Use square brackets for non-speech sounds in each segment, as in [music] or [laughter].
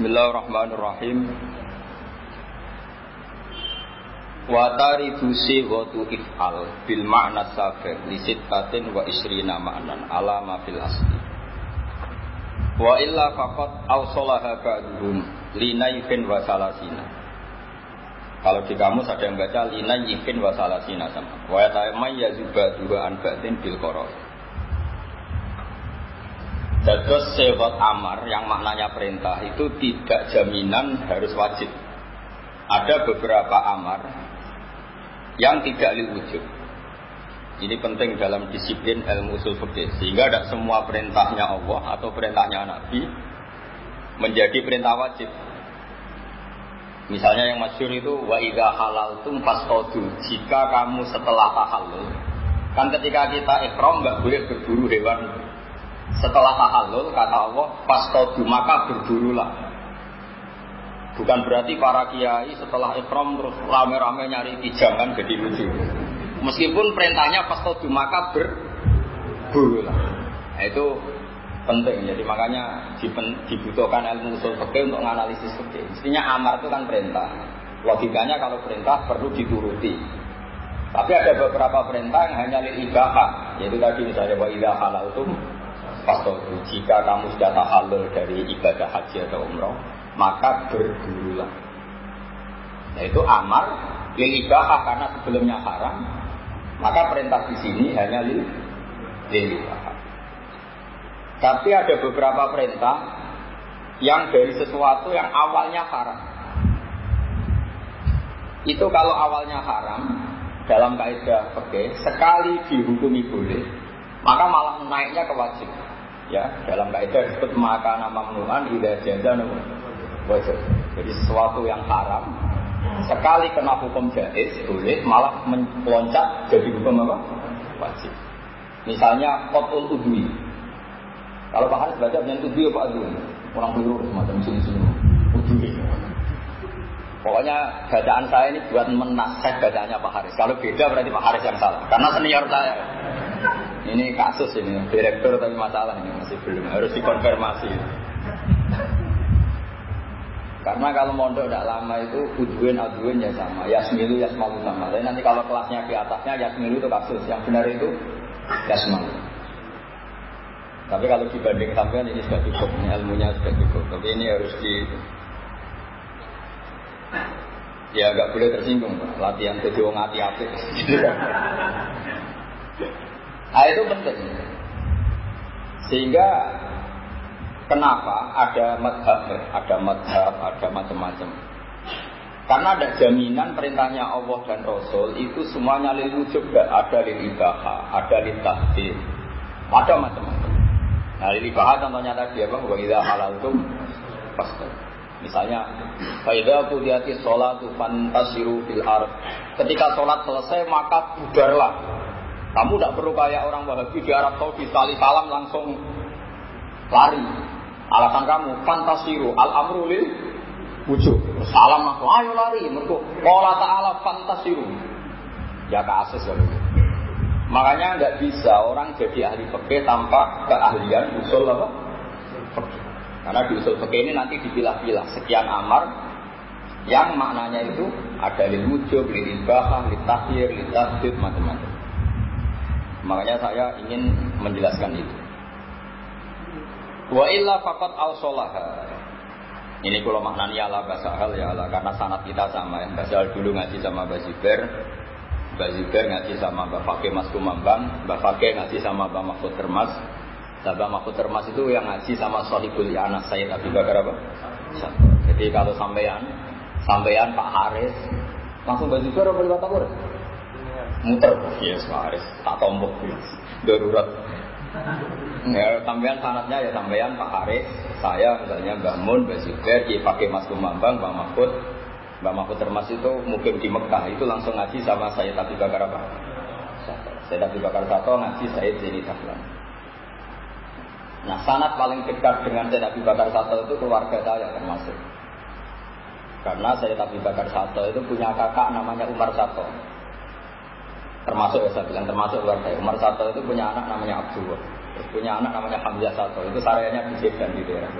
Bismillahirrahmanirrahim. Wa taridu sighatu if'al bil ma'na sabiq li sittatin wa isrina ma'nan ala ma fil asli. Wa illa faqat awsalaha ba'duhum linayfin wa salasina. Kalau di kamus ada yang baca linayfin wa salasina sama. Wa ta'amay yazubadu an ba'din bil qara. Dados sewot amar yang maknanya perintah itu tidak jaminan harus wajib. Ada beberapa amar yang tidak wujud. Ini penting dalam disiplin ilmu usul fikih sehingga tidak semua perintahnya Allah atau perintahnya Nabi menjadi perintah wajib. Misalnya yang masyur itu wa idza halaltum fastodu. Jika kamu setelah tahallul, kan ketika kita ikram nggak boleh berburu hewan setelah tahallul kata Allah fastodu maka berburulah. Bukan berarti para kiai setelah ikram terus rame-rame nyari tijangan jadi lucu. Meskipun perintahnya fastodu maka berburulah. Nah, itu penting. Jadi makanya dibutuhkan ilmu usul fikih untuk menganalisis fikih. Mestinya amar itu kan perintah. Logikanya kalau perintah perlu dituruti. Tapi ada beberapa perintah yang hanya lil ibaha, yaitu tadi misalnya wa idza halaltum Fastodu, jika kamu sudah tahallul dari ibadah haji atau umroh, maka bergurulah. Yaitu amar lil ibahah karena sebelumnya haram, maka perintah di sini hanya lil ibahah. Tapi ada beberapa perintah yang dari sesuatu yang awalnya haram. Itu kalau awalnya haram dalam kaidah oke sekali dihukumi boleh, maka malah naiknya ke wajib ya dalam kaidah disebut maka nama mamnuan tidak jaza wajib. Jadi sesuatu yang haram sekali kena hukum jais boleh malah meloncat jadi hukum apa? Wajib. Misalnya kotul udui kalau Pak Haris baca yang udui apa udui orang keliru semacam sini sini udui Pokoknya bacaan saya ini buat menasih bacaannya Pak Haris. Kalau beda berarti Pak Haris yang salah. Karena senior saya. Ini kasus ini, direktur tapi masalah ini masih belum harus dikonfirmasi. Karena kalau mondok tidak lama itu ujuin aduin ya sama, yasmilu yasmalu sama. Tapi nanti kalau kelasnya di atasnya yasmilu itu kasus, yang benar itu yasmalu. Tapi kalau dibanding sampean ini sudah cukup, ini ilmunya sudah cukup. Tapi ini harus di ya nggak boleh tersinggung, latihan jadi wong hati-hati. [laughs] Nah itu penting. Sehingga kenapa ada madhab, ada madhab, ada macam-macam. Karena ada jaminan perintahnya Allah dan Rasul itu semuanya lil wujub ada lil ibaha, ada lil tahdir, ada macam-macam. Nah lil ibaha contohnya tadi apa? Wa idza halaltum pasti. Misalnya, faida qudiyati sholatu fantasiru fil ard. Ketika sholat selesai maka bubarlah kamu tidak perlu kayak orang Wahabi di Arab Saudi sekali salam langsung lari. Alasan kamu fantasiru al amru lil wujud. Salam langsung ayo lari mereka Qala ta'ala fantasiru. Ya kasus ya. Makanya nggak bisa orang jadi ahli fikih tanpa keahlian usul apa? Karena di usul ini nanti dipilah-pilah sekian amar yang maknanya itu ada lil wujud, lil ibahah, lil tahyir, lil tasdid, macam-macam. Makanya saya ingin menjelaskan itu. Wa illa faqat awsolaha. Ini kalau maknanya ala basahal ya Allah karena sanat kita sama ya. Basahal dulu ngaji sama Baziber, Baziber ngaji sama Mbak Fakih Mas Kumambang, Mbak Fakih ngaji sama Mbak Mahfud Termas, Mbak Mahfud Termas itu yang ngaji sama Sohibul Anas saya tapi Bakar apa? Jadi kalau sampean, sampean Pak Haris, langsung Baziber apa lewat Tabur? muter. Yes, Haris. Tak tombok darurat. Ya sampean sanatnya ya sampean Pak Haris saya misalnya Mbak Mun Mbak Zubair ya pakai Mas Kumambang Mbak Mahfud. Mbak Mahfud termas itu mungkin di Mekah itu langsung ngaji sama saya tapi bakar apa? Saya tapi bakar satu ngaji saya jadi Dahlan Nah sanat paling dekat dengan saya Nabi Bakar Sato itu keluarga saya termasuk. Karena saya Nabi Bakar Sato itu punya kakak namanya Umar Sato termasuk ya saya bilang termasuk luar saya Umar Sato itu punya anak namanya Abdullah punya anak namanya Hamzah Sato itu saryanya di dan di daerah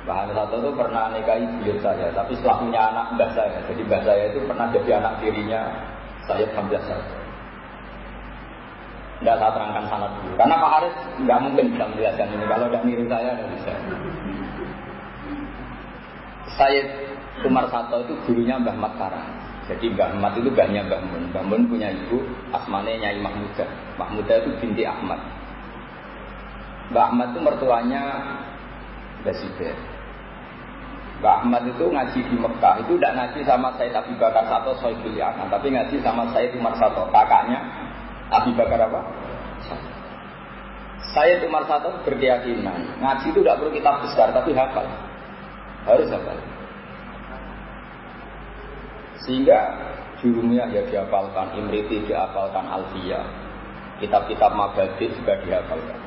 Mbah Hamid Sato itu pernah nikahi buyut saya, tapi setelah punya anak mbah saya. Jadi mbah saya itu pernah jadi anak dirinya saya Hamzah Sato. Tidak saya terangkan sangat dulu. Karena Pak Haris nggak mungkin bisa melihatkan ini. Kalau tidak niru saya, tidak bisa. Saya Umar Sato itu gurunya Mbah Mat Karang. Jadi Mbah Mat itu mbahnya Mbah Mun. Mbah Mun punya ibu, asmane Nyai Mahmuda. Mahmuda itu binti Ahmad. Mbah Ahmad itu mertuanya Mbah Siber. Mbah Ahmad itu ngaji di Mekah itu tidak ngaji sama Said Abi Bakar Sato Soibul Yaman, tapi ngaji sama Said Umar Sato, kakaknya Abi Bakar apa? Said Umar Sato berkeyakinan ngaji itu tidak perlu kitab besar tapi hafal, harus hafal. Sehingga jurumnya ya dihafalkan, Imriti dihafalkan, Alfia, kitab-kitab Mabadi juga dihafalkan.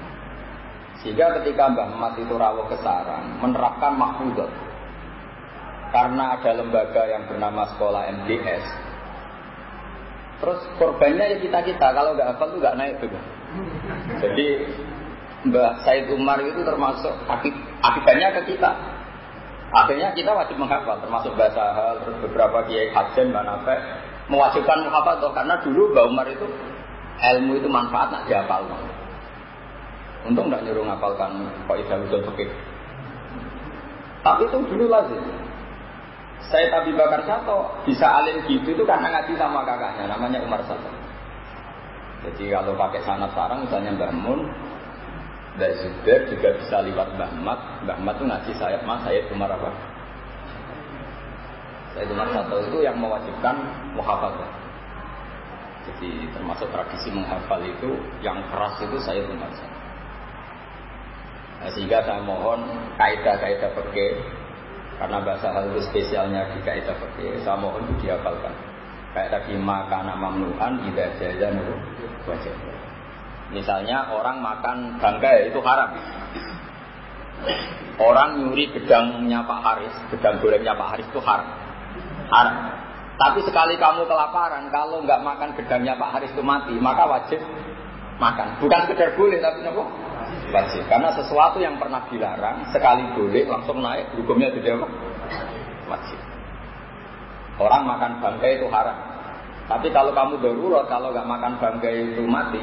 Sehingga ketika Mbah Mas itu rawuh ke sarang, menerapkan mahfudzat. Karena ada lembaga yang bernama sekolah MDS. Terus korbannya ya kita-kita, kalau nggak hafal tuh nggak naik juga. Jadi Mbah Said Umar itu termasuk akibatnya ke kita. Akhirnya kita wajib menghafal, termasuk bahasa hal, terus beberapa kiai hajen, manafek, mewajibkan menghafal toh karena dulu Mbak Umar itu ilmu itu manfaat nak dihafal. Untung tidak nyuruh ngapalkan kok idah usul. Tapi itu dulu lazim. Saya Tabi Bakar Sato bisa alim gitu itu karena ngaji sama kakaknya, namanya Umar Sato. Jadi kalau pakai sanat sarang misalnya Mbah Mun, Mbak Zubair juga bisa lewat Mbah Mat. Mbah Mat itu ngaji saya, mas saya Umar apa? Saya Umar satu itu yang mewajibkan muhafazah. Jadi termasuk tradisi menghafal itu yang keras itu saya Umar satu. Nah, sehingga saya mohon kaidah-kaidah pergi karena bahasa halus spesialnya di kaidah pergi, saya mohon itu dihafalkan. Kayak tadi makanan mamnuan, tidak jajan wajib. Misalnya orang makan bangkai itu haram. Orang nyuri gedangnya Pak Haris, gedang gorengnya Pak Haris itu haram. Haram. Tapi sekali kamu kelaparan, kalau nggak makan gedangnya Pak Haris itu mati, maka wajib makan. Bukan sekedar boleh, tapi apa? Wajib. Karena sesuatu yang pernah dilarang, sekali boleh langsung naik, hukumnya jadi apa? Wajib. Orang makan bangkai itu haram. Tapi kalau kamu darurat, kalau nggak makan bangkai itu mati,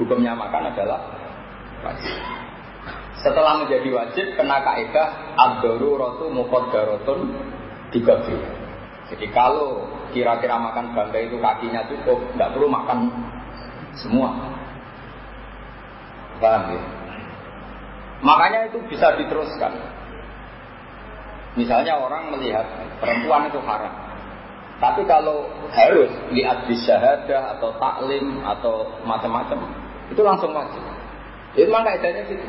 hukumnya makan adalah wajib. Setelah menjadi wajib, kena kaidah ad-daruratu muqaddaratun digabi. Jadi kalau kira-kira makan bangkai itu kakinya cukup, nggak perlu makan semua. Paham ya? Makanya itu bisa diteruskan. Misalnya orang melihat perempuan itu haram. Tapi kalau harus lihat di syahadah atau taklim atau macam-macam, itu langsung wajib. Itu memang kaidahnya gitu.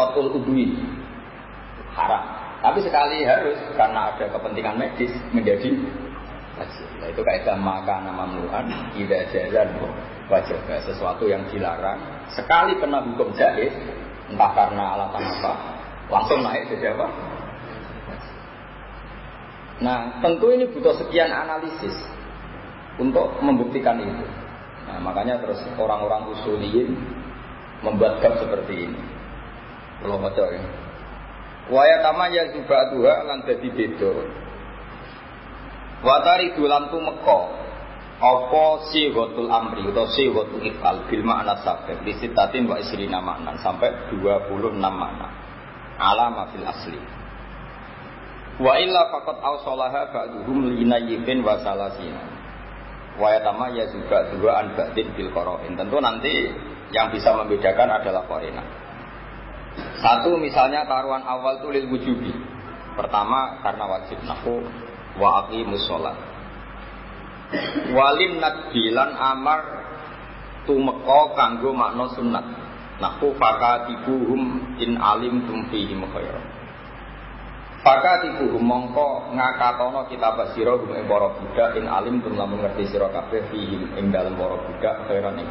Kotul udwi haram. Tapi sekali harus karena ada kepentingan medis menjadi wajib. Nah, itu kaidah maka nama mamluan tidak jalan wajib. Sesuatu yang dilarang sekali kena hukum jahit entah karena alasan apa langsung naik jadi apa? Nah, tentu ini butuh sekian analisis untuk membuktikan itu. Nah, makanya terus orang-orang usuliyin membuat bab seperti ini. Kalau baca ya. Waya tama ya dua lan dadi beda. Watari dulan tu meko apa si gotul amri atau si gotul ikal bil makna sabek disitatin wa isrina makna sampai 26 makna alama fil asli Wa illa faqat awsalaha ba'duhum linayyibin wa salasina. Wa yatama ya juga dua an ba'din bil qarain. Tentu nanti yang bisa membedakan adalah korina. Satu misalnya taruhan awal itu lil wujubi. Pertama karena wajib nahu wa aqimus sholat. Walim nadbilan amar tumeka kanggo makna sunat. Nahu fakatibuhum in alim tumfihim khairan. Faka tibu mongko ngakatono kita basiro hum ing para budak in alim tum lamun ngerti sira fihim ing dalem para budak khairan ing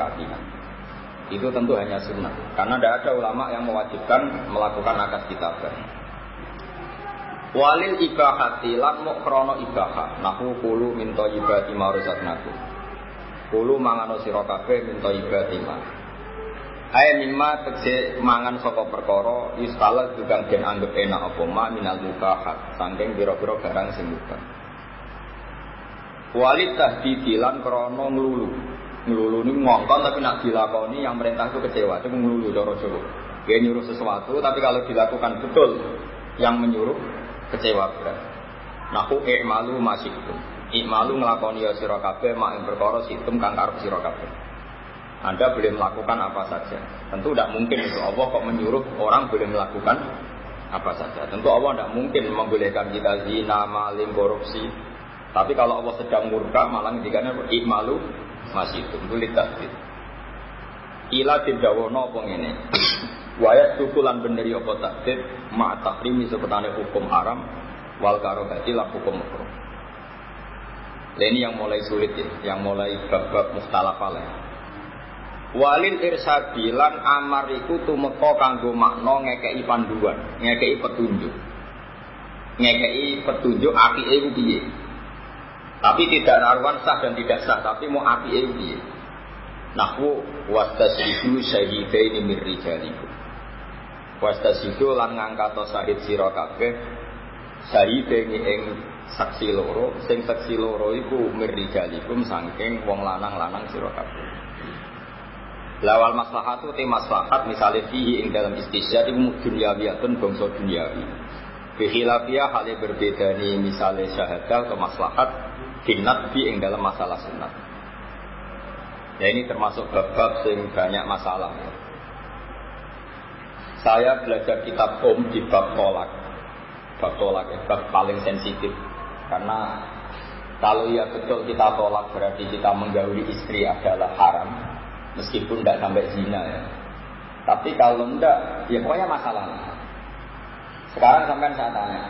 Itu tentu hanya sunnah karena tidak ada ulama yang mewajibkan melakukan akad kitabah. Walil ibahati lan muk krono ibahah nahu kulu min naku. Kulu mangano sira kabeh min thayyibati ma. Ayat mimma tegese mangan saka perkara yustala juga den anggap enak apa ma minal mubahat saking pira-pira barang sing mubah. Walid tahdidilan krana nglulu. Nglulu ini ngongkon tapi nak dilakoni yang perintah itu kecewa, itu nglulu cara Jawa. Dia nyuruh sesuatu tapi kalau dilakukan betul yang menyuruh kecewa berat. Nahu i'malu masih itu. I'malu ngelakoni ya sira kabeh mak ing perkara situm kang. Anda boleh melakukan apa saja. Tentu tidak mungkin itu. Allah kok menyuruh orang boleh melakukan apa saja. Tentu Allah tidak mungkin membolehkan kita zina, maling, korupsi. Tapi kalau Allah sedang murka, malah ngendikanya ikmalu masih itu. Tentu lihat Ila didawono apa ini. Wayat tukulan benderi apa takdir ma takrimi sepertane hukum haram wal karobati lah hukum makruh. Ini yang mulai sulit ya, yang mulai bab-bab mustalaf Walil irsadi lan amar iku tumeka kanggo makna ngekeki panduan, ngekeki petunjuk. Ngekeki petunjuk apike iku piye. Tapi tidak raruan sah dan tidak sah, tapi mau apike iku piye. Nahwu wastasyidu syahidaini min rijalikum. Wastasidu lan ngangkat sahid sira kabeh syahidaini ing saksi loro, sing saksi loro iku mirrijalikum saking wong lanang-lanang sira kabeh. Lawal itu tim maslahat misalnya fihi ing dalam istisyad itu dunyawiyatun bangsa. Bihilafiyah hal berbeda nih misalnya syahadah atau maslahat finat fi ing dalam masalah sunat. Ya ini termasuk bab-bab sing banyak masalah. Saya belajar kitab Om di bab tolak. Bab tolak ya, bab paling sensitif. Karena kalau ya betul kita tolak berarti kita menggauli istri adalah haram meskipun tidak sampai zina ya. Tapi kalau enggak, ya pokoknya masalah. Sekarang sampai saya tanya,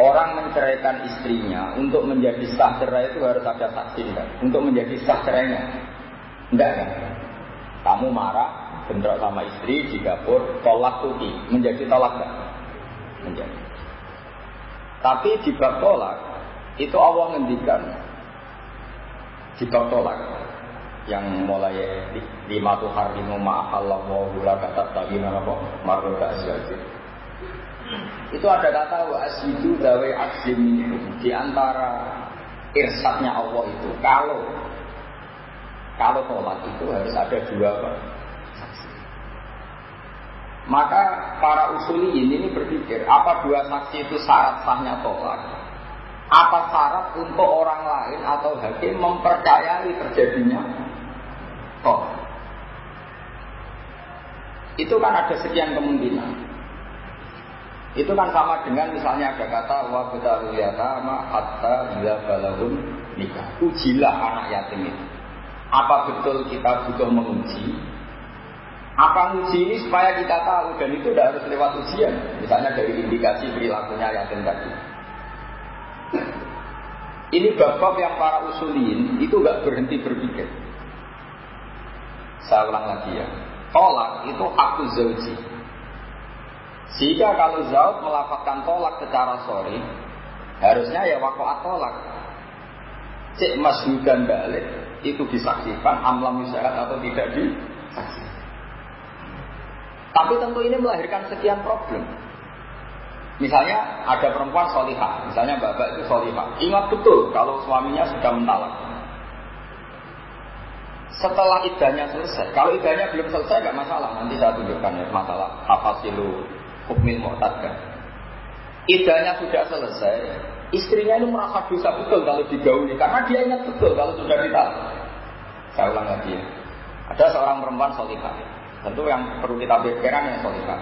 orang menceraikan istrinya untuk menjadi sah cerai itu harus ada saksi kan? Untuk menjadi sah cerainya, enggak kan? Kamu marah, bentrok sama istri di dapur, tolak tuki, menjadi tolak kan? Menjadi. Tapi di bab tolak itu Allah ngendikan di bab tolak yang mulai lima tuh hari mau Allah mau gula kata tadi apa marga asyaji itu ada kata wa asyidu dawe aksim di antara irsatnya Allah itu kalau kalau tolak itu harus ada dua apa? Maka para usuliyin ini berpikir apa dua saksi itu syarat sahnya tolak? Apa syarat untuk orang lain atau hakim mempercayai terjadinya Oh. Itu kan ada sekian kemungkinan. Itu kan sama dengan misalnya ada kata wa ma hatta bila balahun nikah. Ujilah anak yatim itu. Apa betul kita butuh menguji? Apa uji ini supaya kita tahu dan itu tidak harus lewat ujian. Misalnya dari indikasi perilakunya yatim tadi. Ini bab-bab yang para usulin itu gak berhenti berpikir. Saya ulang lagi ya. Tolak itu aku zauji. Sehingga kalau zaud melafatkan tolak secara sorry, harusnya ya wakoat tolak. Cek masjudan balik itu disaksikan amlam misalnya atau tidak disaksikan. Tapi tentu ini melahirkan sekian problem. Misalnya ada perempuan solihah, misalnya bapak itu solihah. Ingat betul kalau suaminya sudah mentalak setelah idahnya selesai. Kalau idahnya belum selesai nggak masalah. Nanti saya tunjukkan ya masalah apa silu hukmil mu'tadkan. Idahnya sudah selesai, istrinya ini merasa dosa betul kalau digauli karena dia ingat betul kalau sudah ditarik. Saya ulang lagi ya. Ada seorang perempuan solihah. Tentu yang perlu kita pikirkan yang solihah.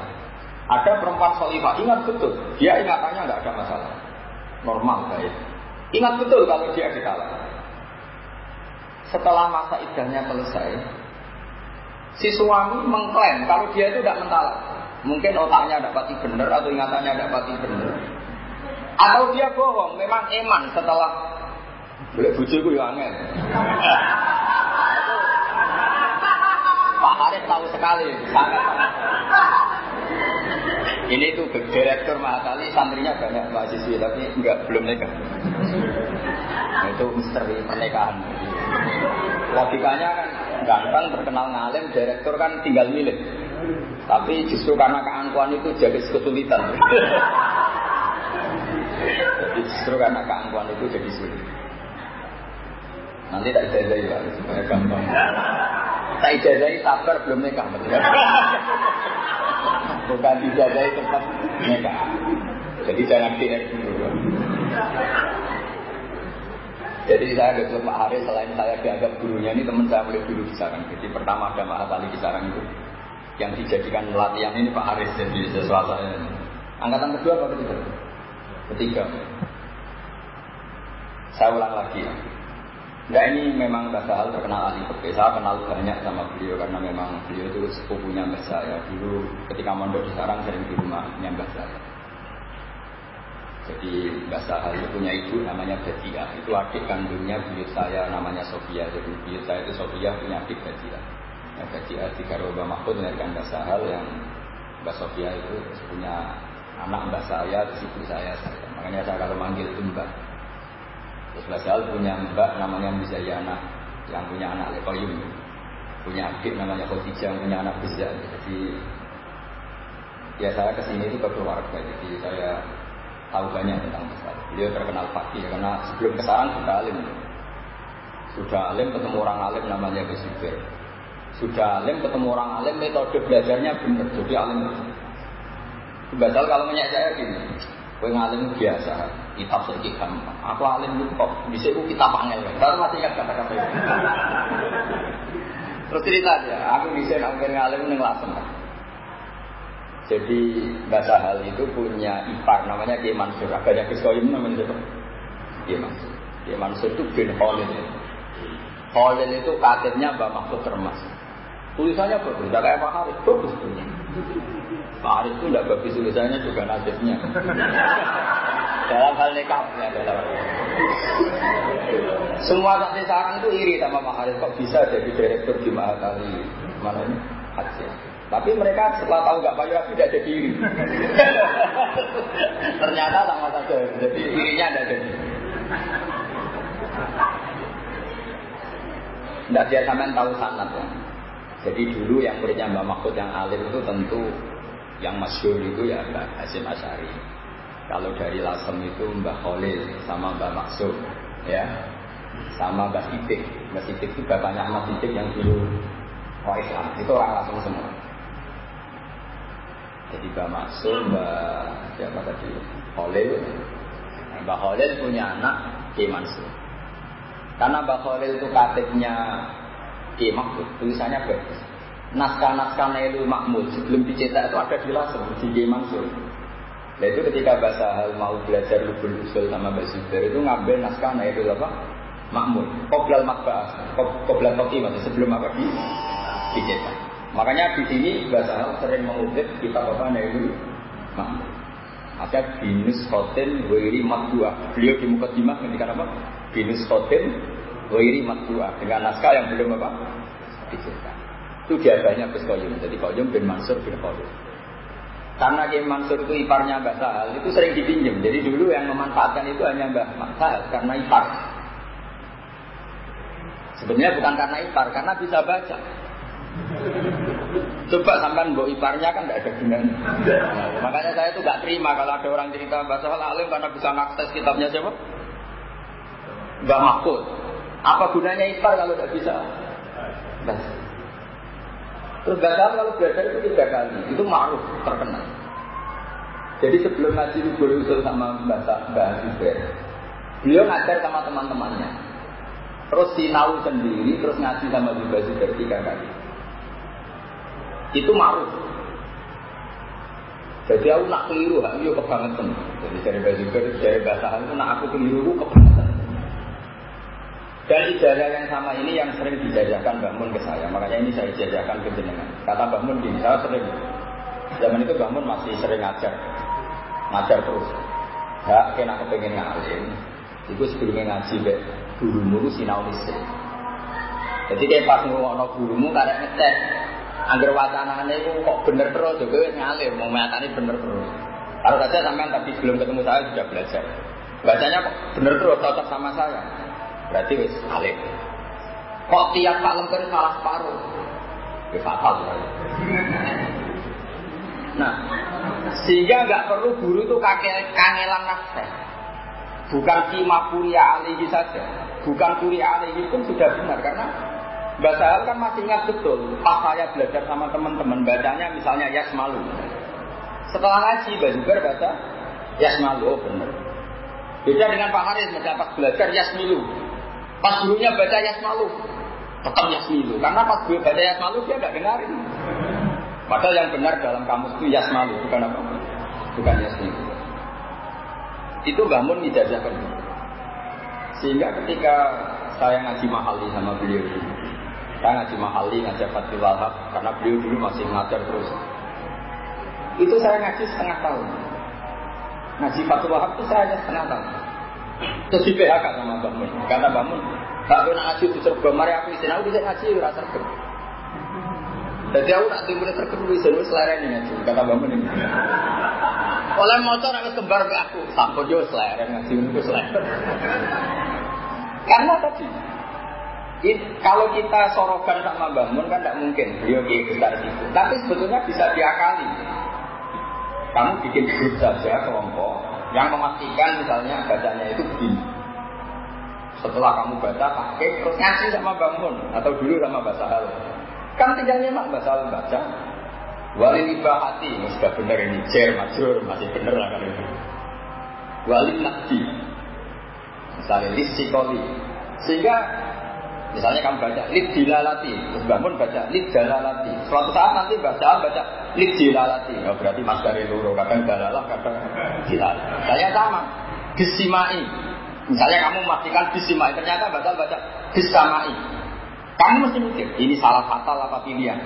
Ada perempuan solihah ingat betul, dia ingatannya nggak ada masalah, normal baik. Ingat betul kalau dia ditalak setelah masa idahnya selesai, si suami mengklaim kalau dia itu tidak mentalak. Mungkin otaknya tidak pasti benar atau ingatannya tidak pasti benar. Atau dia bohong, memang eman setelah boleh bujuku ya angin. Haris tahu sekali, ini tuh direktur mahakali santrinya banyak mahasiswi tapi enggak belum nikah. Itu misteri pernikahan. Logikanya kan Ganteng terkenal ngalim, direktur kan tinggal milih. Tapi justru karena keangkuhan itu jadi kesulitan. justru karena keangkuhan itu jadi sulit. Nanti tak ijazah ya, supaya gampang. Tak ijazah sabar belum nikah. Bukan ijazah tempat nikah. Jadi jangan dulu. Jadi saya ada Pak Haris selain saya dianggap gurunya ini teman saya mulai dulu di sarang. Jadi pertama ada Pak Ali di sarang itu yang dijadikan latihan ini Pak Haris jadi sesuatu Angkatan kedua apa ketiga? Ketiga. Saya ulang lagi ya. Ini memang bahasa hal terkenal ahli fikih. Saya kenal banyak sama beliau karena memang beliau itu sepupunya mbah saya. Dulu ketika mondok di sarang sering di rumahnya mbah saya. Jadi Mbak Sahal itu punya ibu namanya Badia. Itu adik kandungnya buyut saya namanya Sofia. Jadi buyut saya itu Sofia punya adik Badia. Ya, Badia tiga Roba Mahfud melahirkan Mbak Sahal yang Mbak Sofia itu punya anak Mbak saya, terus saya, saya. Makanya saya kalau manggil itu Mbak. Terus Mbak Sahal punya Mbak namanya Mizayana yang punya anak Lekoyum. Punya adik namanya Khotijah yang punya anak Bizza. Jadi ya saya ke sini itu keluarga. Jadi saya tahu banyak tentang masalah. Beliau terkenal fakih karena sebelum ke sarang sudah alim. Sudah alim ketemu orang alim namanya Gus Sudah alim ketemu orang alim metode belajarnya benar jadi alim. Batal kalau menyak saya gini, Kue ngalim biasa, kitab sedikit gampang. Aku alim itu kok bisa itu kita panggil. Baru masih ingat kata-kata itu. Terus cerita aja, aku bisa ngalim ngalim neng lasem. Jadi bahasa hal itu punya ipar namanya Kiai Mansur. Agaknya Kisoim namanya siapa? Kiai Mansur. Kiai Mansur itu bin Khalil. Khalil itu kakeknya Mbak Mahfud Termas. Tulisannya bagus, tidak kayak Pak Haris, bagus punya. Pak Haris itu tidak bagus tulisannya juga nasibnya. dalam hal nikah ya dalam Semua saksi sarang itu iri sama Pak Haris kok bisa jadi direktur di Mahatali mana ini haji. Tapi mereka setelah tahu nggak payu tidak jadi iri. [laughs] Ternyata sama saja, jadi irinya tidak jadi. Tidak sampai tahu sanat ya. Jadi dulu yang muridnya Mbak Mahfud yang alim itu tentu yang masyur itu ya Mbak Hasim Asyari. Kalau dari Lasem itu Mbak Khalil sama Mbak Maksud ya sama Mbak Sidik. Mbak Sidik itu bapaknya Ahmad Sidik yang dulu orang Islam. Itu orang Lasem semua. Jadi Mbak Maksud, Mbak siapa tadi? Khalil. Mbak Khalil punya anak Ki Mansur. Karena Mbak Khalil itu katibnya Ki Mahmud, tulisannya bagus. Naskah-naskah Nailul Mahmud sebelum dicetak itu ada di Lasem, di Ki Mansur. Nah itu ketika bahasa hal mau belajar lubul usul sama Mbak itu ngambil naskah Nailul apa? Mahmud. Qoblal makbah, qoblal toki maksudnya sebelum apa di dicetak. Makanya di sini bahasa Arab sering mengutip kitab apa itu Mahmud. Ada binus khotin wiri matbuah. Beliau di muka timah ketika apa? Binus khotin wiri matbuah. Dengan naskah yang belum apa? Dicetak. Itu diadanya Gus Koyum. Jadi Koyum bin Mansur bin Khalid. Karena Kim Mansur itu iparnya Mbah Sahal, itu sering dipinjam. Jadi dulu yang memanfaatkan itu hanya Mbah Sahal karena ipar. Sebenarnya bukan karena ipar, karena bisa baca. Coba sampai mbok iparnya kan tidak ada gunanya. Makanya saya tuh gak terima kalau ada orang cerita bahasa alim karena bisa mengakses kitabnya siapa? Mbak Mahfud. Apa gunanya ipar kalau tidak bisa? Nah. Terus bahasa kalau belajar itu tiga kali, itu maruf terkenal. Jadi sebelum ngaji Rubul Usul sama Mbak Mbak Zubair, beliau ngajar sama teman-temannya. Terus sinau sendiri, terus ngaji sama Mbak Zubair tiga kali itu maruf. Jadi aku nak keliru, aku yo kebangetan. Jadi dari baju dari basahan itu nak aku keliru, aku kebangetan. Dan ijazah yang sama ini yang sering dijajahkan Mbak Mun ke saya. Makanya ini saya ijazahkan ke jenengan. Kata Mbak Mun gini, saya sering. Zaman itu Mbak Mun masih sering ngajar. Ngajar terus. Ya, kena kepengen ngalim. Itu sebelumnya ngaji, be, gurumu sinau listrik. Jadi kayak pas ngomong gurumu karena ngecek Angger wacanane itu kok bener terus juga wis ngalir, mau matane bener terus. Kalau saja sampean tadi belum ketemu saya sudah belajar. Bacanya bener terus cocok sama saya. Berarti wis ngalir. Kok tiap tak lemper salah separuh? Ya fatal. Nah, sehingga nggak perlu guru itu kakek kangelan nafas. Bukan kima kuliah alihi saja, bukan kuliah alihi pun sudah benar karena Mbak Sahal kan masih ingat betul pas saya belajar sama teman-teman bacanya misalnya Yasmalu. Setelah ngaji Mbak Zuber baca Yasmalu, oh benar. Beda dengan Pak Haris, pas belajar Yasmilu. Pas gurunya baca Yasmalu, tetap Yasmilu. Karena pas gue baca Yasmalu dia nggak dengarin. Padahal yang benar dalam kamus itu Yasmalu, bukan apa? Bukan Yasmilu. Itu bangun tidak bisa Sehingga ketika saya ngaji mahali sama beliau saya ngaji mahali, ngaji Fatul Wahab, karena beliau dulu masih ngajar terus. Itu saya ngaji setengah tahun. Ngaji Fatul Wahab itu saya hanya setengah tahun. Terus di PHK sama Mbak Mun. Kata Mbak Mun, Gak kena ngaji itu serba, mari aku isin, aku bisa ngaji, rasa serba. Jadi aku nak timbulnya sergem, bisa nulis selera ini ngaji, kata Mbak Mun ini. Oleh motor aku kembar ke aku, sampo jo selera ngaji, itu selera. Karena tadi, It, kalau kita sorokan sama bangun kan tidak mungkin beliau kayak besar itu. Tapi sebetulnya bisa diakali. Kamu bikin grup saja kelompok yang memastikan misalnya bacanya itu begini. Setelah kamu baca pakai terus ngasih sama bangun atau dulu sama bahasa hal. Kan tinggal nyemak bahasa hal baca. Wali hati, sudah benar ini jer majur masih benar kan itu. Wali nakdi, misalnya lisikoli, sehingga Misalnya kamu baca lid dilalati, terus bangun baca lid dalalati. Suatu saat nanti baca baca lid dilalati. Oh, berarti mas dari luru, kadang dalalah, kadang dilalah. Saya sama, bisimai. Misalnya kamu memastikan bisimai, ternyata baca baca bisamai. Kamu mesti mikir, ini salah fatal apa pilihan?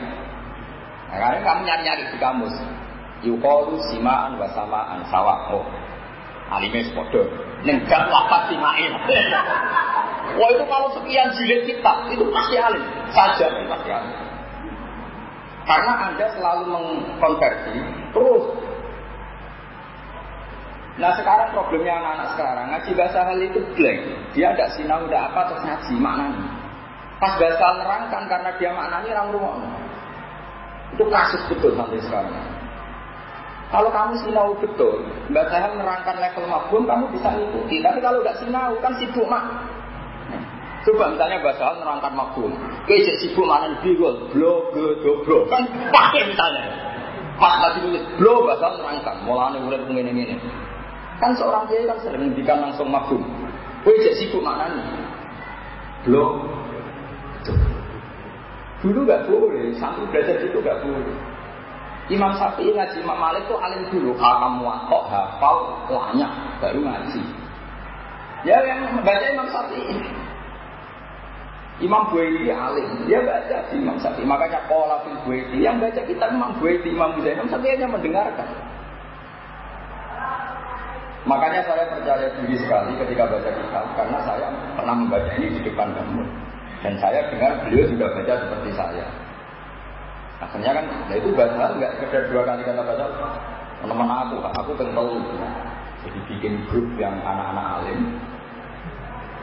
Nah, karena kamu nyari-nyari di kamus. Yukoru simaan wasamaan sawah. Oh, alimnya sepodo. Nenggak lapat simain. [laughs] Wah itu kalau sekian jilid kitab itu pasti alim saja pasti alim. Karena anda selalu mengkonversi terus. Nah sekarang problemnya anak-anak sekarang ngaji bahasa hal itu blank. Dia tidak sinau tidak apa terus ngaji maknanya. Pas bahasa nerangkan karena dia maknanya orang rumah. Itu kasus betul sampai sekarang. Kalau kamu sinau betul, bahasa hal nerangkan level mabum, kamu bisa ikuti. Tapi kalau nggak sinau, kan sibuk mak. Coba misalnya bahasa hal nerangkan makhluk. Kejek sibuk mana bigol, blo, blo, blo, kan pakai misalnya. Pas lagi tulis blo bahasa nerangkan, mulanya mulai ini. Kan seorang dia kan sering ngendikan langsung makhluk. Kejek sibuk mana nih? Blo, Dulu gak boleh, sampai belajar itu gak boleh. Imam Syafi'i ngaji Imam Malik itu alim dulu, hafal muatok, hafal, banyak, baru ngaji. Ya yang baca Imam Syafi'i. Imam Buaiti alim, dia baca di Imam Syafi'i. Makanya pola fil Buaiti yang baca kita Imam Buaiti, Imam Buaiti, Imam Syafi'i hanya mendengarkan. Makanya saya percaya diri sekali ketika baca kitab karena saya pernah membaca ini di depan kamu dan saya dengar beliau juga baca seperti saya. Akhirnya kan, nah itu baca nggak sekedar dua kali kata baca, teman aku, aku kental. Jadi bikin grup yang anak-anak alim,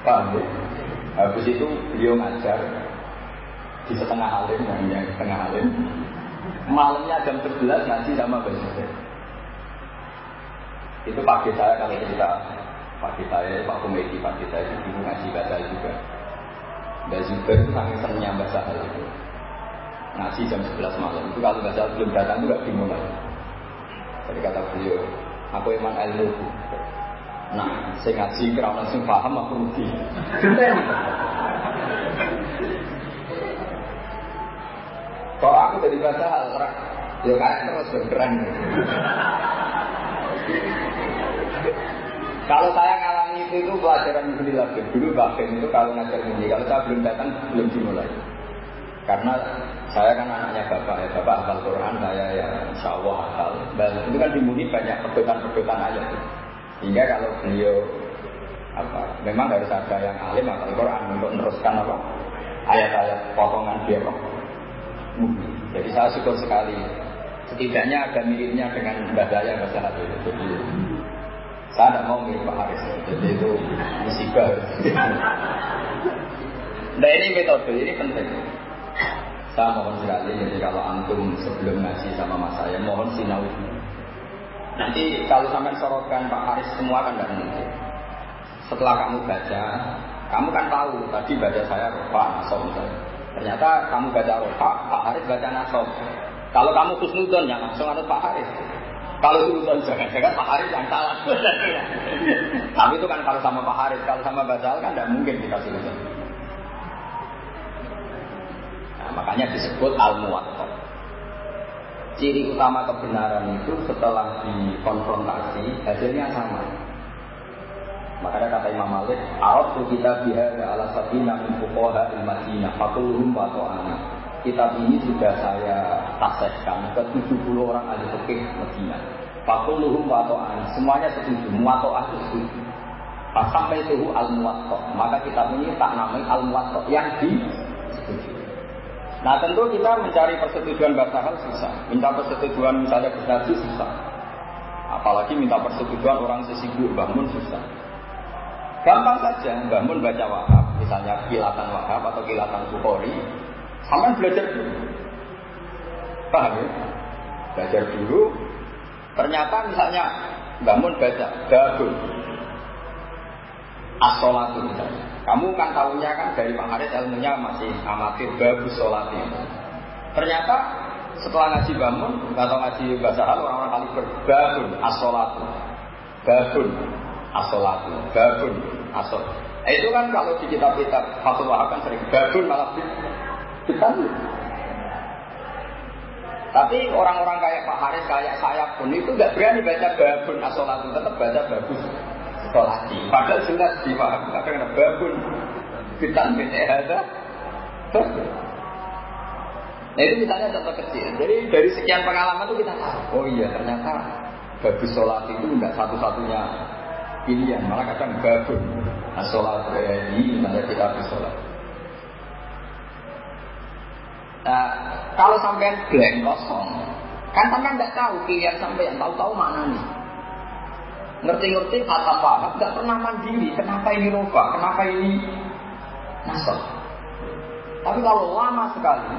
paham ya? Habis itu beliau ngajar di setengah alim, namanya setengah alim. Malamnya jam 11 ngaji sama Zubair. Itu pagi saya kalau cerita pagi saya, Pak Komedi, pagi saya itu ngaji bahasa juga. Mbak Zubair itu sangat senangnya bahasa hal itu. Ngaji jam 11 malam itu kalau bahasa belum datang itu gak dimulai. Jadi kata beliau, aku emang ilmu Nah, saya ngaji kira sing paham aku rugi. Kalau aku dari bahasa hal ya kayak terus beneran. Kalau saya ngalami itu, itu pelajaran beli lagi. Dulu bahkan itu kalau ngajar ini, kalau saya belum datang belum dimulai. Karena saya kan anaknya bapak ya, bapak hafal Quran, saya ya insya Allah hafal. Dan itu kan dimuni banyak pedotan-pedotan ayat. Hingga kalau beliau apa, memang harus ada yang alim atau Quran untuk meneruskan apa ayat-ayat potongan dia kok. Jadi saya syukur sekali. Setidaknya ada miripnya dengan bahasa yang bahasa Nabi. Jadi saya tidak mau mirip Pak Haris. Jadi itu musibah. Nah ini metode ini penting. Saya mohon sekali, jadi kalau antum sebelum ngaji sama mas saya, mohon sinau Nanti kalau sampai sorotkan Pak Haris semua kan tidak mungkin. Setelah kamu baca, kamu kan tahu tadi baca saya Rofa misalnya. Ternyata kamu baca Rofa, Pak Haris baca Nasom. Kalau kamu khusnudon ya langsung ada Pak Haris. Kalau khusnudon jangan-jangan Pak Haris yang salah. [laughs] Tapi itu kan kalau sama Pak Haris, kalau sama Basal kan tidak mungkin kita khusnudon. Nah, makanya disebut al-muwatta. Ciri utama kebenaran itu setelah dikonfrontasi hasilnya sama. Makanya kata Imam Malik, Arab tu kita biha ala sabina min fuqaha il Madinah, fatuluhum wa Kitab ini sudah saya taseskan ke 70 orang ahli fikih Madinah. Fatuluhum wa semuanya setuju, muwato'ah itu setuju. Pas sampai itu al-muwatta, maka kitab ini tak namai al-muwatta yang di Nah tentu kita mencari persetujuan bahasa hal susah. Minta persetujuan misalnya Gus susah. Apalagi minta persetujuan orang sesibuk bangun susah. Gampang saja bangun baca wahab, misalnya kilatan wahab atau kilatan bukhori, sampai belajar dulu. Paham ya? Belajar dulu. Ternyata misalnya bangun baca gabung as-sholatu misalnya. Kamu kan tahunya kan dari Pak Haris ilmunya masih amatir bagus sholatin. Ternyata setelah ngaji bangun atau ngaji bahasa hal orang-orang kali berbabun as-sholatu. Babun as-sholatu. Babun asol. Eh, itu kan kalau di kitab-kitab Fatul Wahab kan sering babun malah kita tapi orang-orang kayak Pak Haris, kayak saya pun itu nggak berani baca babun asolatu, tetap baca bagus sholati. Padahal jelas dipahami. Tapi karena babun bin ehada. Nah itu misalnya contoh kecil. Jadi dari sekian pengalaman itu kita tahu. Oh iya ternyata bagus sholat itu enggak satu-satunya pilihan. Malah kadang babun. Nah sholat ini misalnya kita habis sholat. Nah, kalau sampai blank kosong, kan sampai nggak tahu pilihan sampai yang tahu-tahu mana nih ngerti-ngerti kata paham, nggak pernah mandiri. Kenapa ini roba? Kenapa ini nasab? Tapi kalau lama sekali,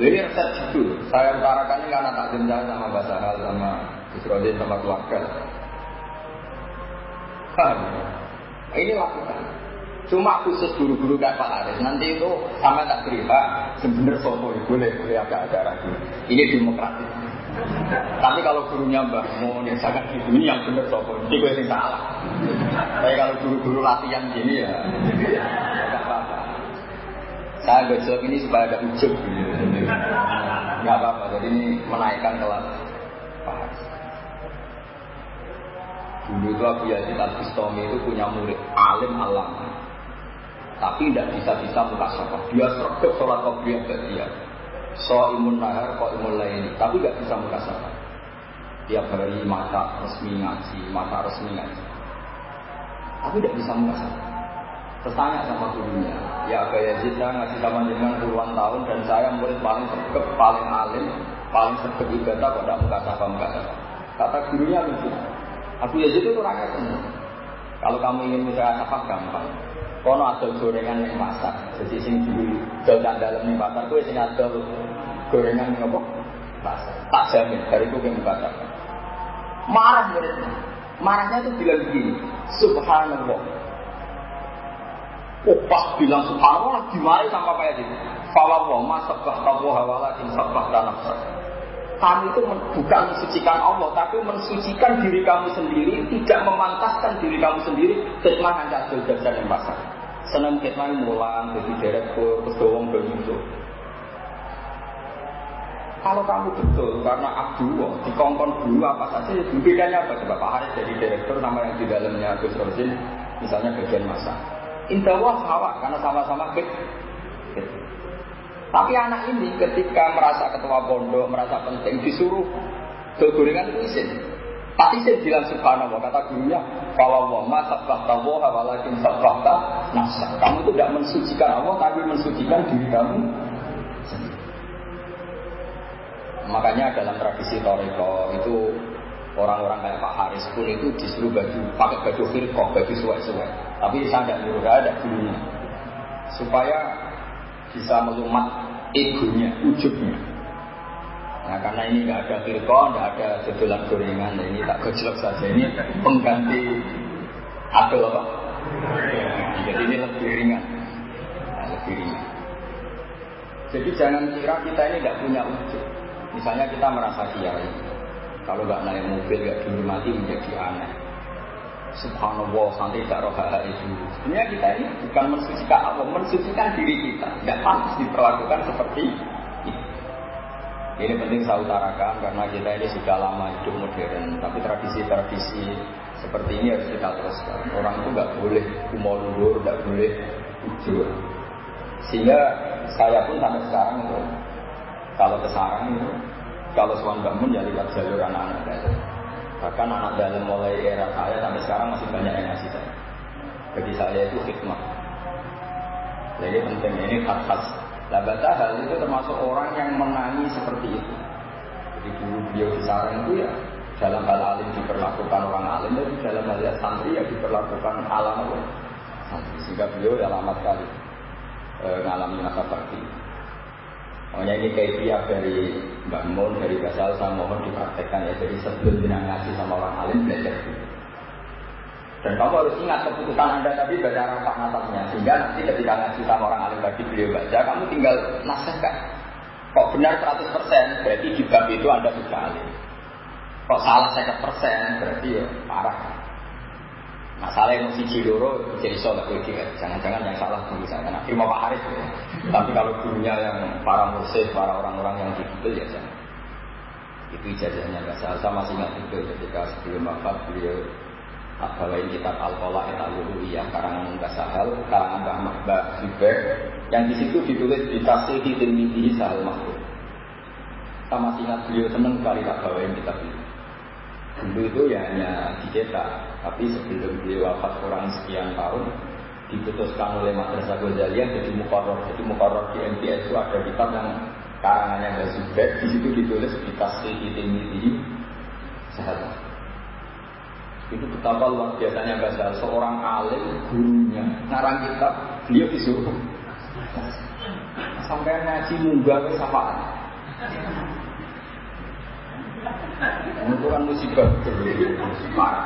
jadi resep itu saya utarakan ini karena tak saya sama bahasa hal sama Isrodin sama keluarga. Kan? Ini lakukan. Cuma khusus guru-guru kayak Pak Aris. Nanti itu sama tak cerita, sebenarnya sopo boleh boleh agak-agak ragu. Ini demokratis. Tapi kalau gurunya Mbah Mun yang sangat gitu, ini yang benar sopo, gue yang salah. Tapi kalau guru-guru latihan gini ya, nggak apa-apa. Saya besok ini supaya ada ujung, nggak apa-apa. Jadi ini menaikkan kelas Dulu itu Abu Yazid Al Bistami itu punya murid alim alam, tapi tidak bisa-bisa muka sapa. Dia sergap sholat qobliyah dia so imun nahar kok imun lain. Tapi nggak bisa sama tiap hari mata resmi ngaji mata resmi ngaji. Tapi tidak bisa sama Tertanya sama gurunya, ya kayak Zita ngaji sama jenengan puluhan tahun dan saya murid paling sergap, paling alim, paling sergap ibadah kok tidak muka sapa. Kata gurunya lucu, Abu Yazid itu orangnya senang. Kalau kamu ingin muka sapa gampang, Kono ada gorengan yang masak, jadi sing dulu jalan dalam nih pasar, kue sing ada gorengan yang apa? Masak. Tak jamin dari itu yang pasar. Marah muridnya, marahnya itu bilang begini, Subhanallah. Oh pas bilang Subhanallah dimarahi sama kayak gitu. Fawawah masak tabu hawalakin sabah nafsak kamu itu bukan mensucikan Allah, tapi mensucikan diri kamu sendiri, tidak memantaskan diri kamu sendiri, hanya adil jajan yang pasar. Senang khidmah mulang, jadi direktur, terus doang begitu. Kalau kamu betul karena abdullah dikongkon dulu apa saja, bedanya apa coba Pak Haris jadi direktur nama yang di dalamnya Gus Rosin, misalnya bagian masa. Indah hawa karena sama-sama khidmah. Tapi anak ini ketika merasa ketua pondok, merasa penting, disuruh ke gorengan Pasti isin bilang subhanallah, kata gurunya, kalau wa ma sabbahta wa walakin sabbahta nafsa. Kamu itu tidak mensucikan Allah, tapi mensucikan diri kamu Makanya dalam tradisi Toriko itu orang-orang kayak Pak Haris pun itu disuruh baju pakai baju firqoh, baju suwek-suwek. Tapi saya tidak nyuruh, ada gurunya. supaya bisa melumat egonya, ujubnya. Nah karena ini nggak ada firqah, nggak ada sedolan gorengan, ini tak gojlok saja. Ini pengganti adol apa? Jadi ini lebih ringan, nah, lebih ringan. Jadi jangan kira kita ini nggak punya ujub. Misalnya kita merasa kiai, kalau nggak naik mobil nggak dihormati menjadi aneh. Subhanallah sampai tidak roh itu. Sebenarnya kita ini bukan mensucikan Allah, mensucikan diri kita. Tidak pantas diperlakukan seperti ini. Penting saya utarakan karena kita ini sudah lama hidup modern, tapi tradisi-tradisi seperti ini harus kita teruskan. Orang itu nggak boleh umur luhur, nggak boleh ujur. Sehingga saya pun sampai sekarang itu kalau ke sarang itu kalau suan bangun ya lewat jalur anak-anak dalam. Bahkan anak dalam mulai era saya sampai sekarang masih banyak yang ngasih saya. Bagi saya itu hikmah. Jadi penting ini khas-khas. Lah hal itu termasuk orang yang menangi seperti itu. Jadi dulu beliau di sarang itu ya dalam hal alim diperlakukan orang alim, tapi dalam hal santri ya diperlakukan alam Allah. Sehingga beliau ya lama sekali e, ngalami masa pergi. Makanya ini kaifiah dari Mbak Mun, dari Basal, saya mohon dipraktekkan ya. Jadi sebelum jenang sama orang alim, belajar dulu. Dan kamu harus ingat keputusan Anda tadi baca rapat nasabnya. Sehingga nanti ketika ngaji sama orang alim tadi beliau baca, kamu tinggal nasahkan. Kok benar 100% berarti di bab itu Anda sudah alim. Kok salah 100% berarti ya parah. Masalah yang mesti ciluro jadi sholat lagi Jangan-jangan yang salah guru saya. Nah, terima Pak Haris ya. Tapi kalau gurunya yang para mursyid, para orang-orang yang dikibul ya jangan. Itu ijazahnya nggak salah. Saya masih ingat itu ketika sebelum wafat beliau bawain kitab Al-Qola Etaluluiyah karangan Mbak Sahal, karangan Mbak Mbak Zubair yang di situ ditulis di tasir di Tirmidzi Sahal Mahfud. Saya masih ingat beliau senang sekali tak bawain kitab itu. Dulu itu ya hanya dicetak, tapi sebelum beliau wafat kurang sekian tahun, diputuskan oleh Madrasah Ghazaliyah jadi mukarrar. Jadi mukarrar di MPS itu ada kitab yang karangannya Ghazubek, di situ ditulis di tasri ini sehat. Itu betapa luar biasanya bahasa seorang alim gurunya ngarang kitab, beliau disuruh sampai ngaji munggah ke sapaan. Itu kan musibah parah.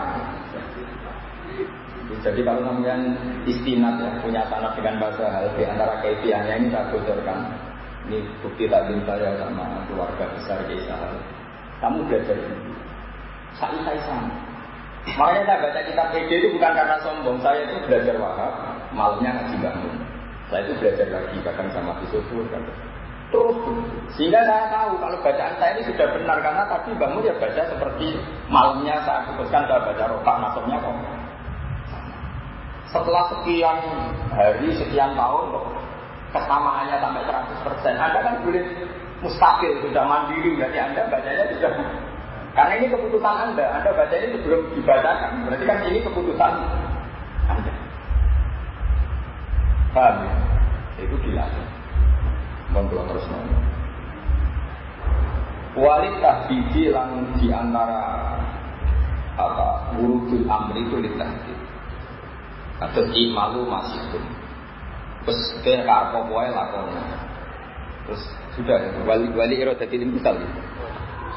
Jadi kalau namanya istinat ya punya tanah dengan bahasa hal di antara kaifiahnya ini tak bocorkan. Ini bukti tak saya sama keluarga besar Sahal. Kamu belajar dulu. Saya saya sama. Makanya saya baca kitab PD itu bukan karena sombong. Saya itu belajar wahab, malamnya ngaji bangun. Saya itu belajar lagi bahkan sama Bisofur kan. Terus sehingga saya tahu kalau bacaan saya ini sudah benar karena tadi bangun ya baca seperti malamnya saya putuskan saya baca rokat nasabnya kok. Setelah sekian hari, sekian tahun kok kesamaannya sampai 100%. Anda kan boleh mustakil, sudah mandiri berarti Anda bacanya sudah karena ini keputusan Anda, Anda baca ini sebelum dibacakan, berarti kan ini keputusan Anda. Paham ya? Itu dilatih. Monggo terus nanya. Walid tahdidi lang di antara apa wurudul amri itu ditahdid. Atau imalu masih pun. Terus ke apa lakonnya. Terus sudah wali wali iradatil imtisal.